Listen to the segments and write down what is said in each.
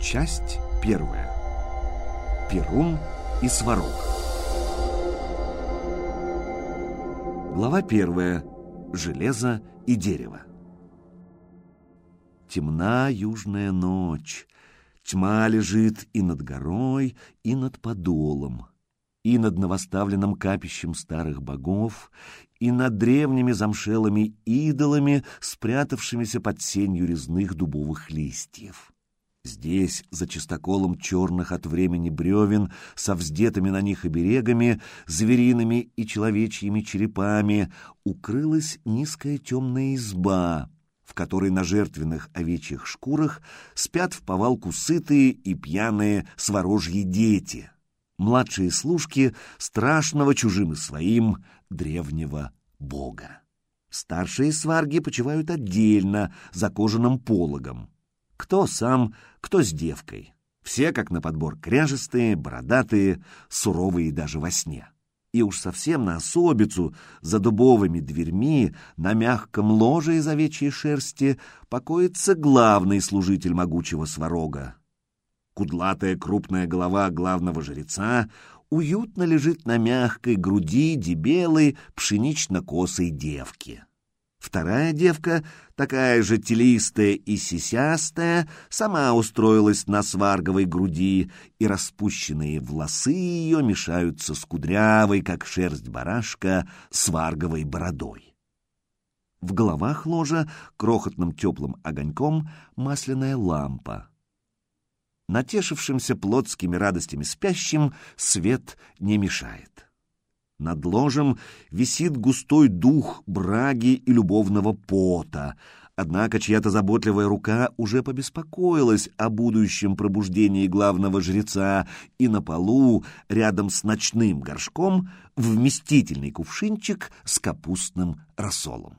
Часть первая. Перун и Сварог. Глава первая. Железо и дерево. Темна южная ночь. Тьма лежит и над горой, и над подолом, и над новоставленным капищем старых богов, и над древними замшелыми идолами, спрятавшимися под сенью резных дубовых листьев. Здесь, за чистоколом черных от времени бревен, со вздетыми на них оберегами, звериными и человечьими черепами, укрылась низкая темная изба, в которой на жертвенных овечьих шкурах спят в повалку сытые и пьяные сворожьи дети, младшие служки страшного чужим и своим древнего бога. Старшие сварги почивают отдельно, за кожаным пологом. Кто сам, кто с девкой. Все, как на подбор, кряжестые, бородатые, суровые даже во сне. И уж совсем на особицу, за дубовыми дверьми, на мягком ложе из овечьей шерсти, покоится главный служитель могучего сварога. Кудлатая крупная голова главного жреца уютно лежит на мягкой груди дебелой пшенично-косой девки. Вторая девка, такая же телистая и сисястая, сама устроилась на сварговой груди, и распущенные волосы ее мешаются с кудрявой, как шерсть барашка, сварговой бородой. В головах ложа крохотным теплым огоньком масляная лампа. Натешившимся плотскими радостями спящим свет не мешает. Над ложем висит густой дух браги и любовного пота, однако чья-то заботливая рука уже побеспокоилась о будущем пробуждении главного жреца, и на полу, рядом с ночным горшком, вместительный кувшинчик с капустным рассолом.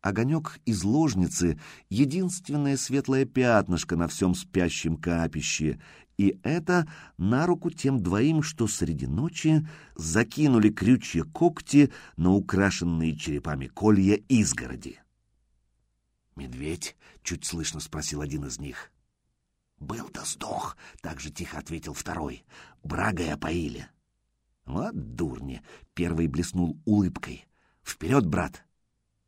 Огонек из ложницы — единственное светлое пятнышко на всем спящем капище, и это на руку тем двоим, что среди ночи закинули крючья когти на украшенные черепами колья изгороди. «Медведь?» — чуть слышно спросил один из них. «Был да сдох», — так же тихо ответил второй. «Брагой опоили». «Вот дурни!» — первый блеснул улыбкой. «Вперед, брат!»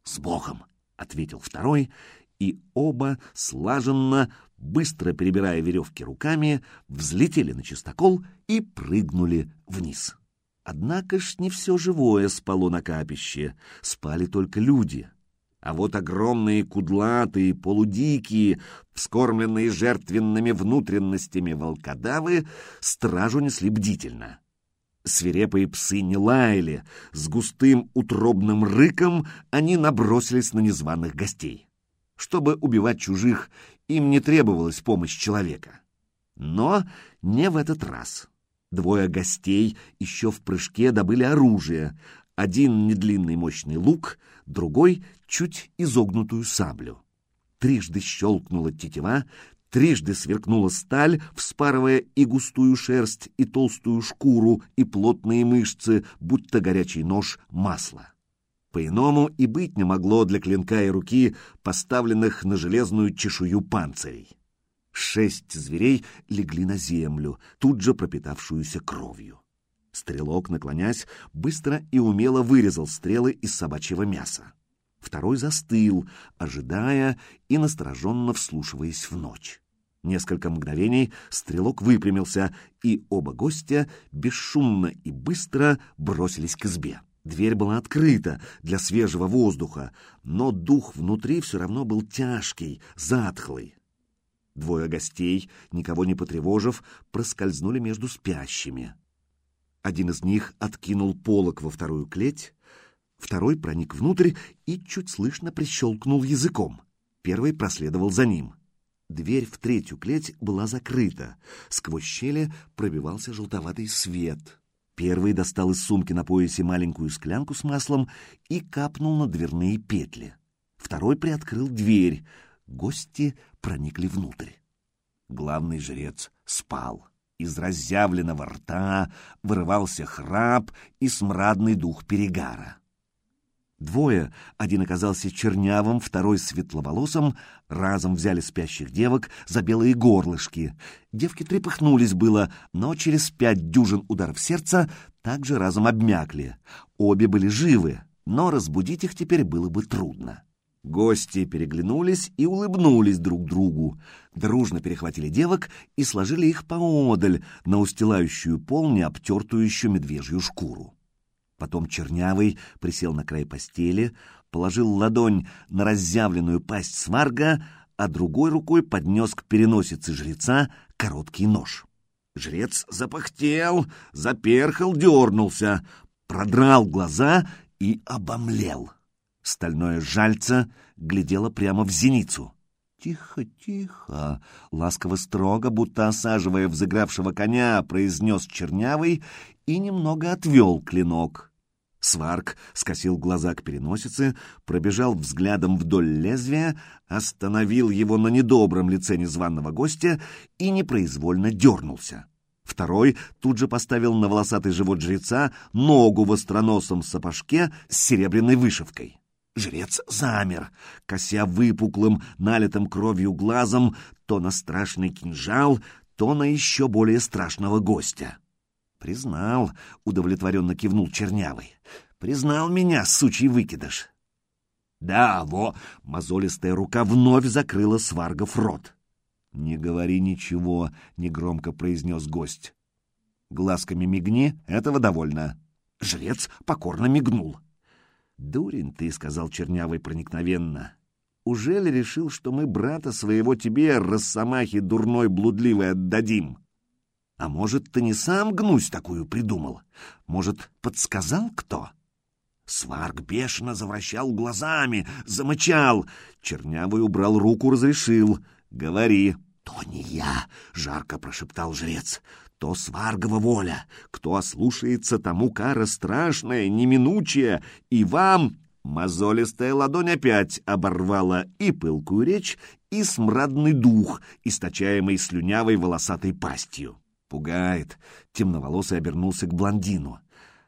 «С Богом!» — ответил второй, и оба слаженно быстро перебирая веревки руками, взлетели на чистокол и прыгнули вниз. Однако ж не все живое спало на капище, спали только люди. А вот огромные кудлатые, полудикие, вскормленные жертвенными внутренностями волкодавы стражу несли бдительно. Свирепые псы не лаяли, с густым утробным рыком они набросились на незваных гостей. Чтобы убивать чужих, им не требовалась помощь человека. Но не в этот раз. Двое гостей еще в прыжке добыли оружие. Один недлинный мощный лук, другой — чуть изогнутую саблю. Трижды щелкнула тетива, трижды сверкнула сталь, вспарывая и густую шерсть, и толстую шкуру, и плотные мышцы, будто горячий нож масла. По-иному и быть не могло для клинка и руки, поставленных на железную чешую панцирей. Шесть зверей легли на землю, тут же пропитавшуюся кровью. Стрелок, наклонясь, быстро и умело вырезал стрелы из собачьего мяса. Второй застыл, ожидая и настороженно вслушиваясь в ночь. Несколько мгновений стрелок выпрямился, и оба гостя бесшумно и быстро бросились к избе. Дверь была открыта для свежего воздуха, но дух внутри все равно был тяжкий, затхлый. Двое гостей, никого не потревожив, проскользнули между спящими. Один из них откинул полок во вторую клеть, второй проник внутрь и чуть слышно прищелкнул языком. Первый проследовал за ним. Дверь в третью клеть была закрыта. Сквозь щели пробивался желтоватый свет. Первый достал из сумки на поясе маленькую склянку с маслом и капнул на дверные петли. Второй приоткрыл дверь. Гости проникли внутрь. Главный жрец спал. Из разъявленного рта вырывался храп и смрадный дух перегара. Двое, один оказался чернявым, второй светловолосым, разом взяли спящих девок за белые горлышки. Девки трепыхнулись было, но через пять дюжин ударов сердца также разом обмякли. Обе были живы, но разбудить их теперь было бы трудно. Гости переглянулись и улыбнулись друг другу, дружно перехватили девок и сложили их поодаль на устилающую пол необтертую еще медвежью шкуру. Потом Чернявый присел на край постели, положил ладонь на разъявленную пасть сварга, а другой рукой поднес к переносице жреца короткий нож. Жрец запахтел, заперхал, дернулся, продрал глаза и обомлел. Стальное жальце глядело прямо в зеницу. «Тихо, тихо!» — ласково-строго, будто осаживая взыгравшего коня, произнес Чернявый и немного отвел клинок. Сварк скосил глаза к переносице, пробежал взглядом вдоль лезвия, остановил его на недобром лице незваного гостя и непроизвольно дернулся. Второй тут же поставил на волосатый живот жреца ногу в остроносом сапожке с серебряной вышивкой. Жрец замер, кося выпуклым, налитым кровью глазом то на страшный кинжал, то на еще более страшного гостя. «Признал», — удовлетворенно кивнул Чернявый. «Признал меня, сучий выкидыш». «Да, во!» — мозолистая рука вновь закрыла Сваргов рот. «Не говори ничего», — негромко произнес гость. «Глазками мигни, этого довольно». Жрец покорно мигнул. «Дурень ты», — сказал Чернявый проникновенно. «Ужели решил, что мы брата своего тебе, росомахи дурной блудливой, отдадим?» А может, ты не сам гнусь такую придумал? Может, подсказал кто? Сварк бешено завращал глазами, замычал. Чернявый убрал руку, разрешил. «Говори». «То не я», — жарко прошептал жрец. «То сваргова воля. Кто ослушается, тому кара страшная, неминучая. И вам...» Мозолистая ладонь опять оборвала и пылкую речь, и смрадный дух, источаемый слюнявой волосатой пастью. Пугает. Темноволосый обернулся к блондину.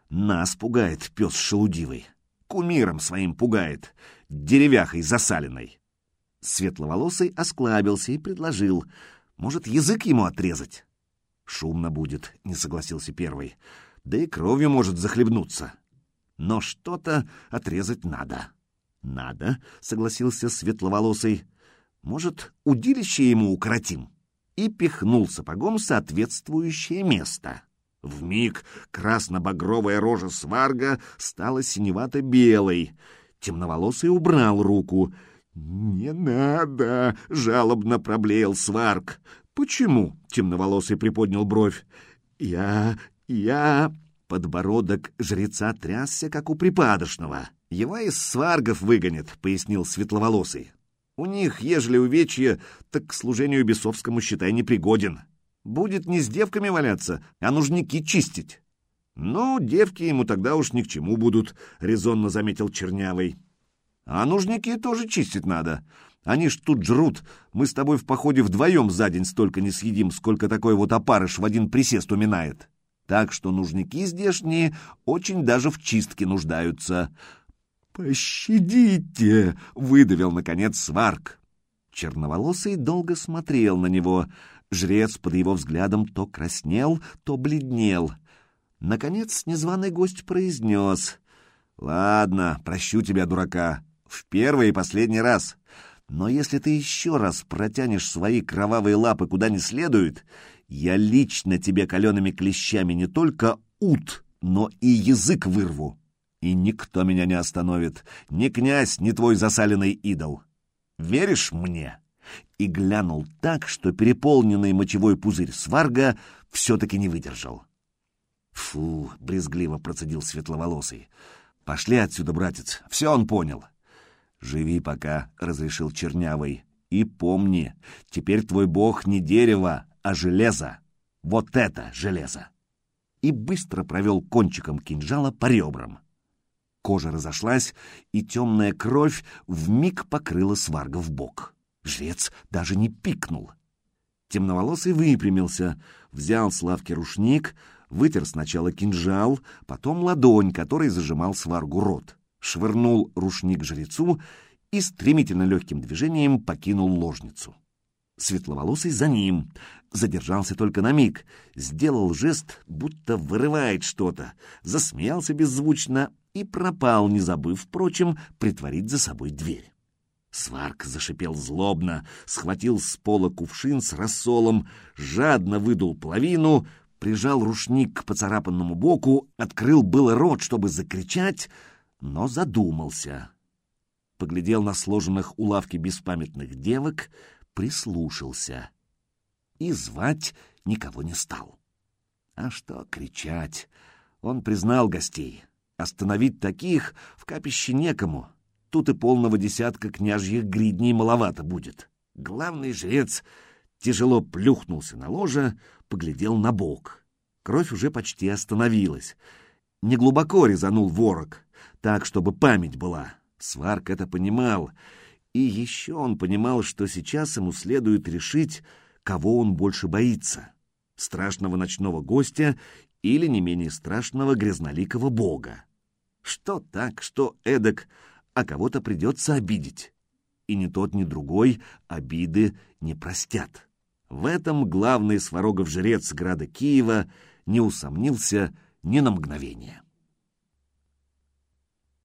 Нас пугает пес шелудивый. Кумиром своим пугает. Деревяхой засаленной. Светловолосый осклабился и предложил. Может, язык ему отрезать? Шумно будет, не согласился первый. Да и кровью может захлебнуться. Но что-то отрезать надо. Надо, согласился светловолосый. Может, удилище ему укоротим? И пихнул сапогом соответствующее место. В миг красно-багровая рожа сварга стала синевато-белой. Темноволосый убрал руку. «Не надо!» — жалобно проблеял сварг. «Почему?» — темноволосый приподнял бровь. «Я... я...» Подбородок жреца трясся, как у припадочного. «Его из сваргов выгонят», — пояснил светловолосый. У них, ежели увечье, так к служению бесовскому, считай, непригоден. Будет не с девками валяться, а нужники чистить. Ну, девки ему тогда уж ни к чему будут, — резонно заметил Чернявый. А нужники тоже чистить надо. Они ж тут жрут. Мы с тобой в походе вдвоем за день столько не съедим, сколько такой вот опарыш в один присест уминает. Так что нужники здешние очень даже в чистке нуждаются. «Пощадите!» — выдавил, наконец, сварк. Черноволосый долго смотрел на него. Жрец под его взглядом то краснел, то бледнел. Наконец незваный гость произнес. «Ладно, прощу тебя, дурака, в первый и последний раз. Но если ты еще раз протянешь свои кровавые лапы куда не следует, я лично тебе калеными клещами не только ут, но и язык вырву» и никто меня не остановит, ни князь, ни твой засаленный идол. Веришь мне?» И глянул так, что переполненный мочевой пузырь сварга все-таки не выдержал. «Фу!» — брезгливо процедил светловолосый. «Пошли отсюда, братец, все он понял». «Живи пока», — разрешил Чернявый. «И помни, теперь твой бог не дерево, а железо. Вот это железо!» И быстро провел кончиком кинжала по ребрам. Кожа разошлась, и темная кровь вмиг покрыла сварга в бок. Жрец даже не пикнул. Темноволосый выпрямился, взял с лавки рушник, вытер сначала кинжал, потом ладонь, которой зажимал сваргу рот. швырнул рушник жрецу и стремительно легким движением покинул ложницу. Светловолосый за ним, задержался только на миг, сделал жест, будто вырывает что-то, засмеялся беззвучно и пропал, не забыв, впрочем, притворить за собой дверь. Сварк зашипел злобно, схватил с пола кувшин с рассолом, жадно выдул половину, прижал рушник к поцарапанному боку, открыл было рот, чтобы закричать, но задумался. Поглядел на сложенных у лавки беспамятных девок, прислушался. И звать никого не стал. А что кричать? Он признал гостей. Остановить таких в капище некому. Тут и полного десятка княжьих гридней маловато будет. Главный жрец тяжело плюхнулся на ложе, поглядел на бок. Кровь уже почти остановилась. Неглубоко резанул ворог, так, чтобы память была. Сварк это понимал. И еще он понимал, что сейчас ему следует решить, кого он больше боится — страшного ночного гостя или не менее страшного грязноликого бога. Что так, что эдак, а кого-то придется обидеть. И ни тот, ни другой обиды не простят. В этом главный сварогов жрец града Киева не усомнился ни на мгновение.